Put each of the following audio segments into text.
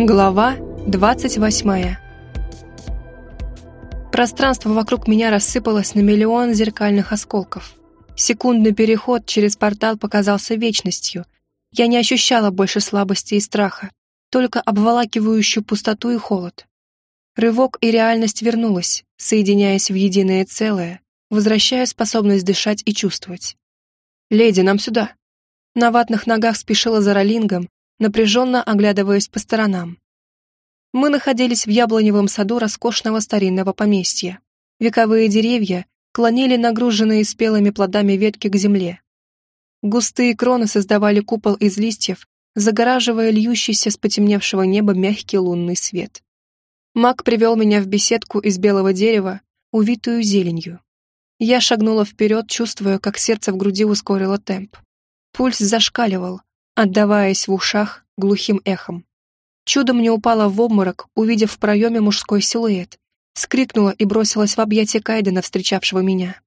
Глава 28 Пространство вокруг меня рассыпалось на миллион зеркальных осколков. Секундный переход через портал показался вечностью. Я не ощущала больше слабости и страха, только обволакивающую пустоту и холод. Рывок и реальность вернулась, соединяясь в единое целое, возвращая способность дышать и чувствовать. «Леди, нам сюда!» На ватных ногах спешила за ролингом, напряженно оглядываясь по сторонам. Мы находились в яблоневом саду роскошного старинного поместья. Вековые деревья клонили нагруженные спелыми плодами ветки к земле. Густые кроны создавали купол из листьев, загораживая льющийся с потемневшего неба мягкий лунный свет. Маг привел меня в беседку из белого дерева, увитую зеленью. Я шагнула вперед, чувствуя, как сердце в груди ускорило темп. Пульс зашкаливал, отдаваясь в ушах глухим эхом. Чудом не упала в обморок, увидев в проеме мужской силуэт. Скрикнула и бросилась в объятия Кайдена, встречавшего меня.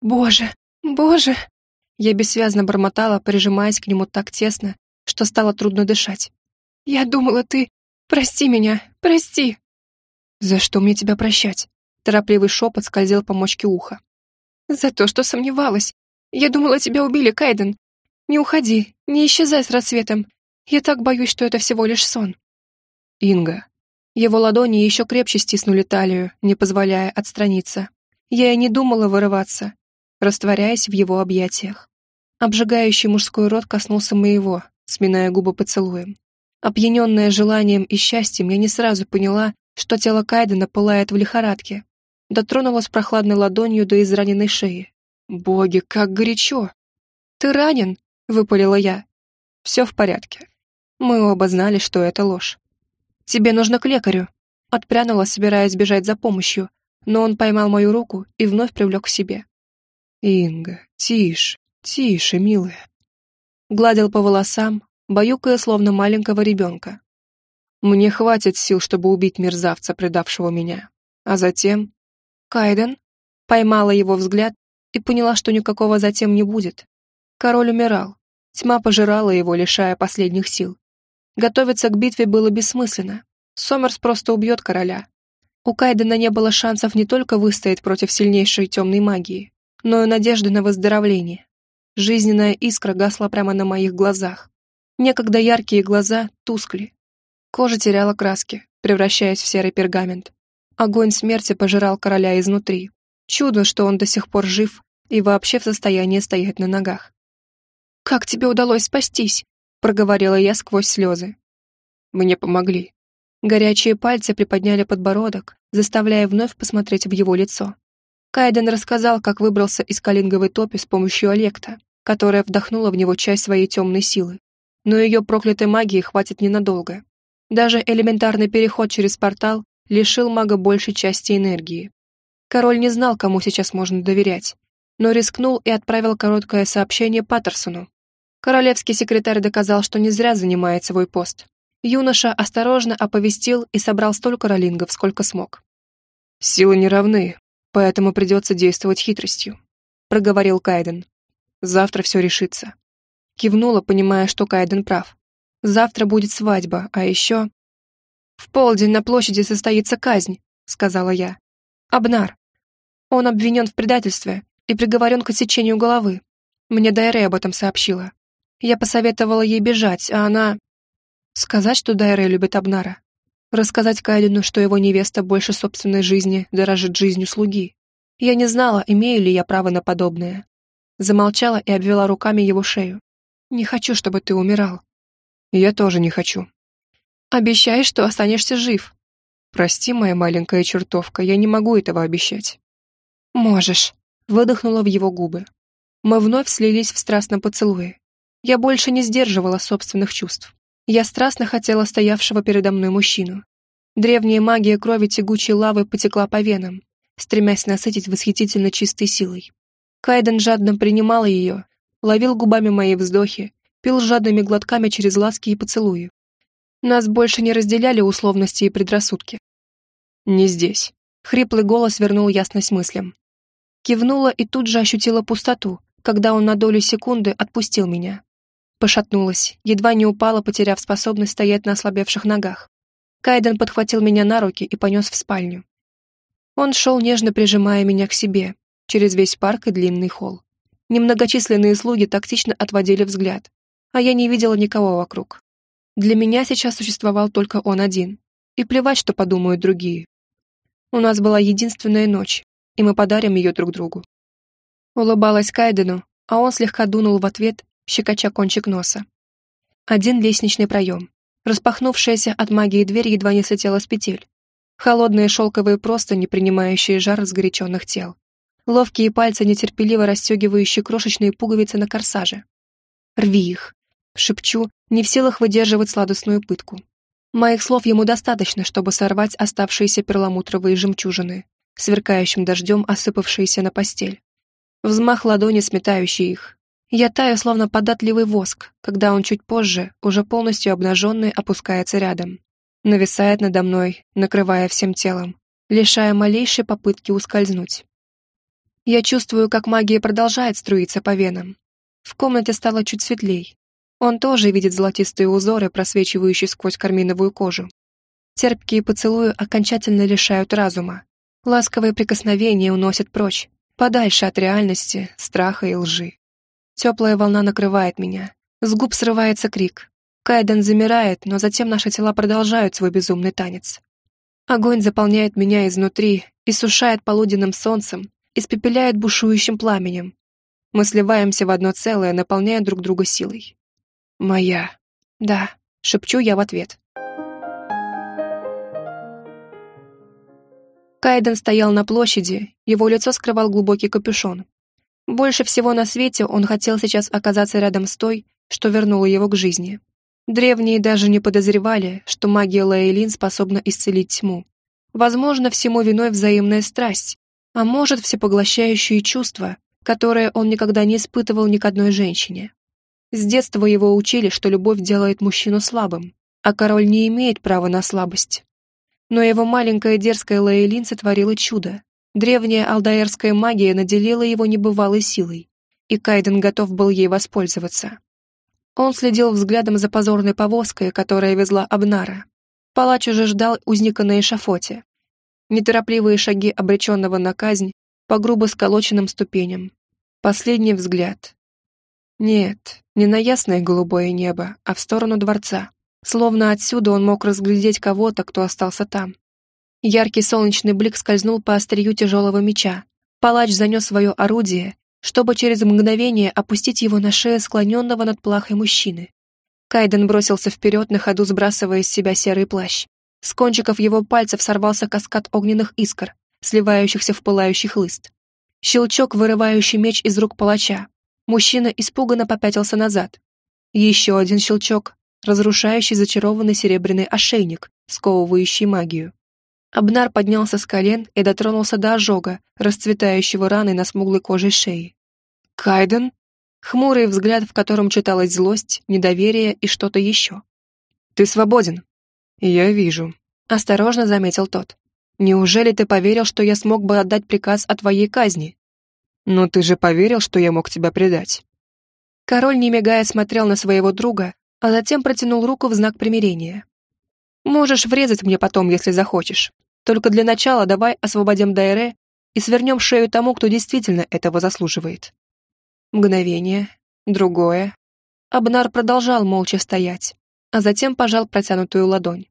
«Боже! Боже!» Я бессвязно бормотала, прижимаясь к нему так тесно, что стало трудно дышать. «Я думала, ты... Прости меня! Прости!» «За что мне тебя прощать?» Торопливый шепот скользил по мочке уха. «За то, что сомневалась. Я думала, тебя убили, Кайден. Не уходи, не исчезай с рассветом. Я так боюсь, что это всего лишь сон. Инга. Его ладони еще крепче стиснули талию, не позволяя отстраниться. Я и не думала вырываться, растворяясь в его объятиях. Обжигающий мужской рот коснулся моего, сминая губы поцелуем. Опьяненная желанием и счастьем, я не сразу поняла, что тело Кайдена пылает в лихорадке. Дотронулась прохладной ладонью до израненной шеи. Боги, как горячо! Ты ранен? — выпалила я. «Все в порядке. Мы оба знали, что это ложь. Тебе нужно к лекарю». Отпрянула, собираясь бежать за помощью, но он поймал мою руку и вновь привлек к себе. «Инга, тише, тише, милая». Гладил по волосам, баюкая, словно маленького ребенка. «Мне хватит сил, чтобы убить мерзавца, предавшего меня. А затем...» «Кайден?» Поймала его взгляд и поняла, что никакого затем не будет. Король умирал. Тьма пожирала его, лишая последних сил. Готовиться к битве было бессмысленно. Сомерс просто убьет короля. У Кайдена не было шансов не только выстоять против сильнейшей темной магии, но и надежды на выздоровление. Жизненная искра гасла прямо на моих глазах. Некогда яркие глаза тускли. Кожа теряла краски, превращаясь в серый пергамент. Огонь смерти пожирал короля изнутри. Чудо, что он до сих пор жив и вообще в состоянии стоять на ногах. «Как тебе удалось спастись?» — проговорила я сквозь слезы. Мне помогли. Горячие пальцы приподняли подбородок, заставляя вновь посмотреть в его лицо. Кайден рассказал, как выбрался из калинговой топи с помощью Олекта, которая вдохнула в него часть своей темной силы. Но ее проклятой магии хватит ненадолго. Даже элементарный переход через портал лишил мага большей части энергии. Король не знал, кому сейчас можно доверять, но рискнул и отправил короткое сообщение Паттерсону. Королевский секретарь доказал, что не зря занимает свой пост. Юноша осторожно оповестил и собрал столько ролингов, сколько смог. «Силы не равны, поэтому придется действовать хитростью», — проговорил Кайден. «Завтра все решится». Кивнула, понимая, что Кайден прав. «Завтра будет свадьба, а еще...» «В полдень на площади состоится казнь», — сказала я. «Абнар. Он обвинен в предательстве, и приговорен к отсечению головы. Мне Дайре об этом сообщила. Я посоветовала ей бежать, а она... Сказать, что Дайре любит Абнара. Рассказать Кайдену, что его невеста больше собственной жизни дорожит жизнью слуги. Я не знала, имею ли я право на подобное. Замолчала и обвела руками его шею. «Не хочу, чтобы ты умирал». «Я тоже не хочу». «Обещай, что останешься жив». «Прости, моя маленькая чертовка, я не могу этого обещать». «Можешь», выдохнула в его губы. Мы вновь слились в страстном поцелуе. Я больше не сдерживала собственных чувств. Я страстно хотела стоявшего передо мной мужчину. Древняя магия крови тягучей лавы потекла по венам, стремясь насытить восхитительно чистой силой. Кайден жадно принимал ее, ловил губами мои вздохи, пил жадными глотками через ласки и поцелуи. Нас больше не разделяли условности и предрассудки. «Не здесь», — хриплый голос вернул ясность мыслям. Кивнула и тут же ощутила пустоту, когда он на долю секунды отпустил меня. Пошатнулась, едва не упала, потеряв способность стоять на ослабевших ногах. Кайден подхватил меня на руки и понес в спальню. Он шел, нежно прижимая меня к себе, через весь парк и длинный холл. Немногочисленные слуги тактично отводили взгляд, а я не видела никого вокруг. Для меня сейчас существовал только он один, и плевать, что подумают другие. У нас была единственная ночь, и мы подарим ее друг другу. Улыбалась Кайдену, а он слегка дунул в ответ, щекоча кончик носа. Один лестничный проем. Распахнувшаяся от магии дверь едва не слетела с петель. Холодные шелковые простыни, принимающие жар разгоряченных тел. Ловкие пальцы, нетерпеливо расстегивающие крошечные пуговицы на корсаже. «Рви их!» — шепчу, не в силах выдерживать сладостную пытку. Моих слов ему достаточно, чтобы сорвать оставшиеся перламутровые жемчужины, сверкающим дождем осыпавшиеся на постель. Взмах ладони, сметающий их, я таю, словно податливый воск, когда он чуть позже, уже полностью обнаженный, опускается рядом. Нависает надо мной, накрывая всем телом, лишая малейшей попытки ускользнуть. Я чувствую, как магия продолжает струиться по венам. В комнате стало чуть светлей. Он тоже видит золотистые узоры, просвечивающие сквозь карминовую кожу. Терпкие поцелуи окончательно лишают разума. Ласковые прикосновения уносят прочь, подальше от реальности, страха и лжи. Теплая волна накрывает меня. С губ срывается крик. Кайден замирает, но затем наши тела продолжают свой безумный танец. Огонь заполняет меня изнутри, иссушает полуденным солнцем, испепеляет бушующим пламенем. Мы сливаемся в одно целое, наполняя друг друга силой. «Моя». «Да», — шепчу я в ответ. Кайден стоял на площади, его лицо скрывал глубокий капюшон. Больше всего на свете он хотел сейчас оказаться рядом с той, что вернула его к жизни. Древние даже не подозревали, что магия Лейлин способна исцелить тьму. Возможно, всему виной взаимная страсть, а может, всепоглощающие чувства, которые он никогда не испытывал ни к одной женщине. С детства его учили, что любовь делает мужчину слабым, а король не имеет права на слабость. Но его маленькая дерзкая Лейлин сотворила чудо, Древняя алдаэрская магия наделила его небывалой силой, и Кайден готов был ей воспользоваться. Он следил взглядом за позорной повозкой, которая везла Абнара. Палач уже ждал узника на эшафоте. Неторопливые шаги обреченного на казнь по грубо сколоченным ступеням. Последний взгляд. Нет, не на ясное голубое небо, а в сторону дворца. Словно отсюда он мог разглядеть кого-то, кто остался там. Яркий солнечный блик скользнул по острию тяжелого меча. Палач занес свое орудие, чтобы через мгновение опустить его на шею склоненного над плахой мужчины. Кайден бросился вперед, на ходу сбрасывая с себя серый плащ. С кончиков его пальцев сорвался каскад огненных искр, сливающихся в пылающий хлыст. Щелчок, вырывающий меч из рук палача. Мужчина испуганно попятился назад. Еще один щелчок, разрушающий зачарованный серебряный ошейник, сковывающий магию. Абнар поднялся с колен и дотронулся до ожога, расцветающего раной на смуглой коже шеи. «Кайден?» Хмурый взгляд, в котором читалась злость, недоверие и что-то еще. «Ты свободен». «Я вижу», — осторожно заметил тот. «Неужели ты поверил, что я смог бы отдать приказ о твоей казни?» «Но ты же поверил, что я мог тебя предать». Король, не мигая, смотрел на своего друга, а затем протянул руку в знак примирения. «Можешь врезать мне потом, если захочешь. Только для начала давай освободим Дайре и свернем шею тому, кто действительно этого заслуживает. Мгновение, другое. Абнар продолжал молча стоять, а затем пожал протянутую ладонь.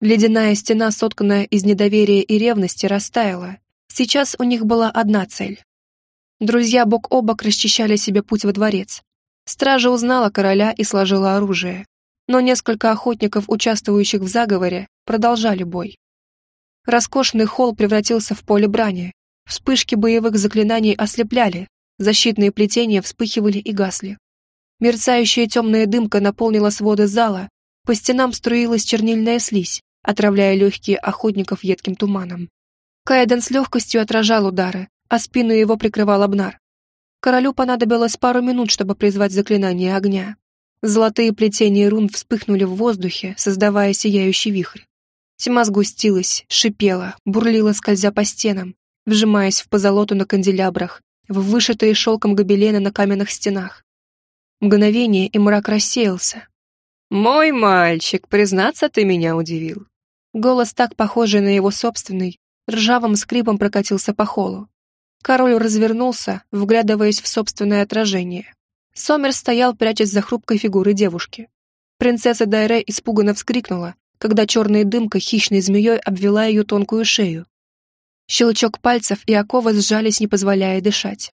Ледяная стена, сотканная из недоверия и ревности, растаяла. Сейчас у них была одна цель. Друзья бок о бок расчищали себе путь во дворец. Стража узнала короля и сложила оружие. Но несколько охотников, участвующих в заговоре, продолжали бой. Роскошный холл превратился в поле брани. Вспышки боевых заклинаний ослепляли, защитные плетения вспыхивали и гасли. Мерцающая темная дымка наполнила своды зала, по стенам струилась чернильная слизь, отравляя легкие охотников едким туманом. Кайден с легкостью отражал удары, а спину его прикрывал обнар. Королю понадобилось пару минут, чтобы призвать заклинание огня. Золотые плетения рун вспыхнули в воздухе, создавая сияющий вихрь. Тьма сгустилась, шипела, бурлила, скользя по стенам, вжимаясь в позолоту на канделябрах, в вышитые шелком гобелены на каменных стенах. Мгновение, и мрак рассеялся. «Мой мальчик, признаться, ты меня удивил. Голос, так похожий на его собственный, ржавым скрипом прокатился по холу. Король развернулся, вглядываясь в собственное отражение. Сомер стоял, прячась за хрупкой фигурой девушки. Принцесса Дайре испуганно вскрикнула, когда черная дымка хищной змеей обвела ее тонкую шею. Щелчок пальцев и оковы сжались, не позволяя дышать.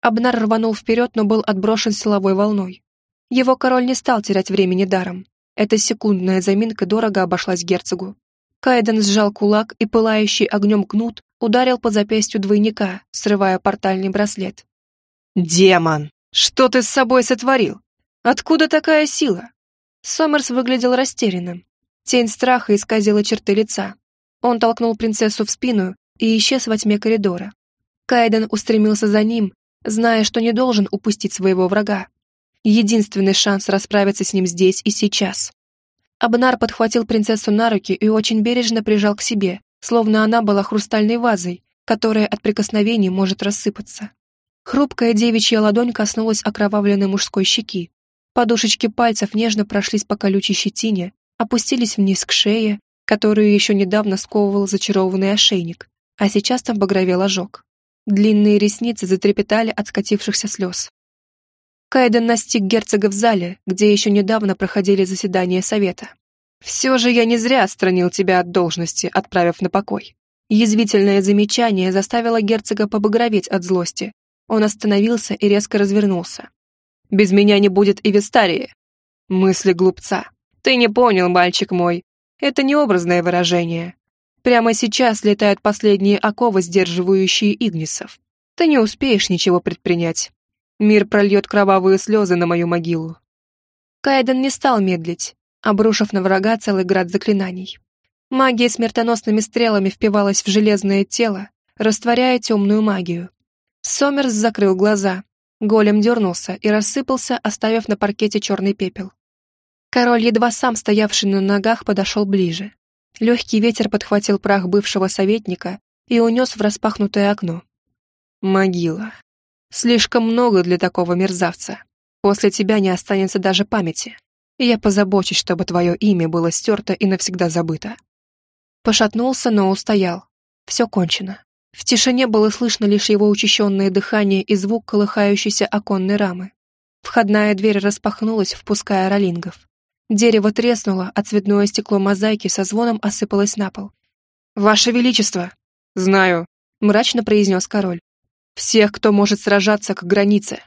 Абнар рванул вперед, но был отброшен силовой волной. Его король не стал терять времени даром. Эта секундная заминка дорого обошлась герцогу. Кайден сжал кулак, и пылающий огнем кнут ударил по запястью двойника, срывая портальный браслет. «Демон! Что ты с собой сотворил? Откуда такая сила?» Сомерс выглядел растерянным. Тень страха исказила черты лица. Он толкнул принцессу в спину и исчез во тьме коридора. Кайден устремился за ним, зная, что не должен упустить своего врага. Единственный шанс расправиться с ним здесь и сейчас. Абнар подхватил принцессу на руки и очень бережно прижал к себе, словно она была хрустальной вазой, которая от прикосновений может рассыпаться. Хрупкая девичья ладонь коснулась окровавленной мужской щеки. Подушечки пальцев нежно прошлись по колючей щетине, опустились вниз к шее, которую еще недавно сковывал зачарованный ошейник, а сейчас там багровел ожог. Длинные ресницы затрепетали от скатившихся слез. Кайден настиг герцога в зале, где еще недавно проходили заседания совета. «Все же я не зря отстранил тебя от должности, отправив на покой». Язвительное замечание заставило герцога побагроветь от злости. Он остановился и резко развернулся. «Без меня не будет и Вестарии». Мысли глупца. «Ты не понял, мальчик мой. Это не образное выражение. Прямо сейчас летают последние оковы, сдерживающие Игнисов. Ты не успеешь ничего предпринять. Мир прольет кровавые слезы на мою могилу. Кайден не стал медлить, обрушив на врага целый град заклинаний. Магия смертоносными стрелами впивалась в железное тело, растворяя темную магию. Сомерс закрыл глаза. Голем дернулся и рассыпался, оставив на паркете черный пепел. Король, едва сам стоявший на ногах, подошел ближе. Легкий ветер подхватил прах бывшего советника и унес в распахнутое окно. Могила. Слишком много для такого мерзавца. После тебя не останется даже памяти. И я позабочусь, чтобы твое имя было стерто и навсегда забыто. Пошатнулся, но устоял. Все кончено. В тишине было слышно лишь его учащенное дыхание и звук колыхающейся оконной рамы. Входная дверь распахнулась, впуская ролингов. Дерево треснуло, а цветное стекло мозаики со звоном осыпалось на пол. «Ваше Величество!» «Знаю», — мрачно произнес король. Всех, кто может сражаться к границе.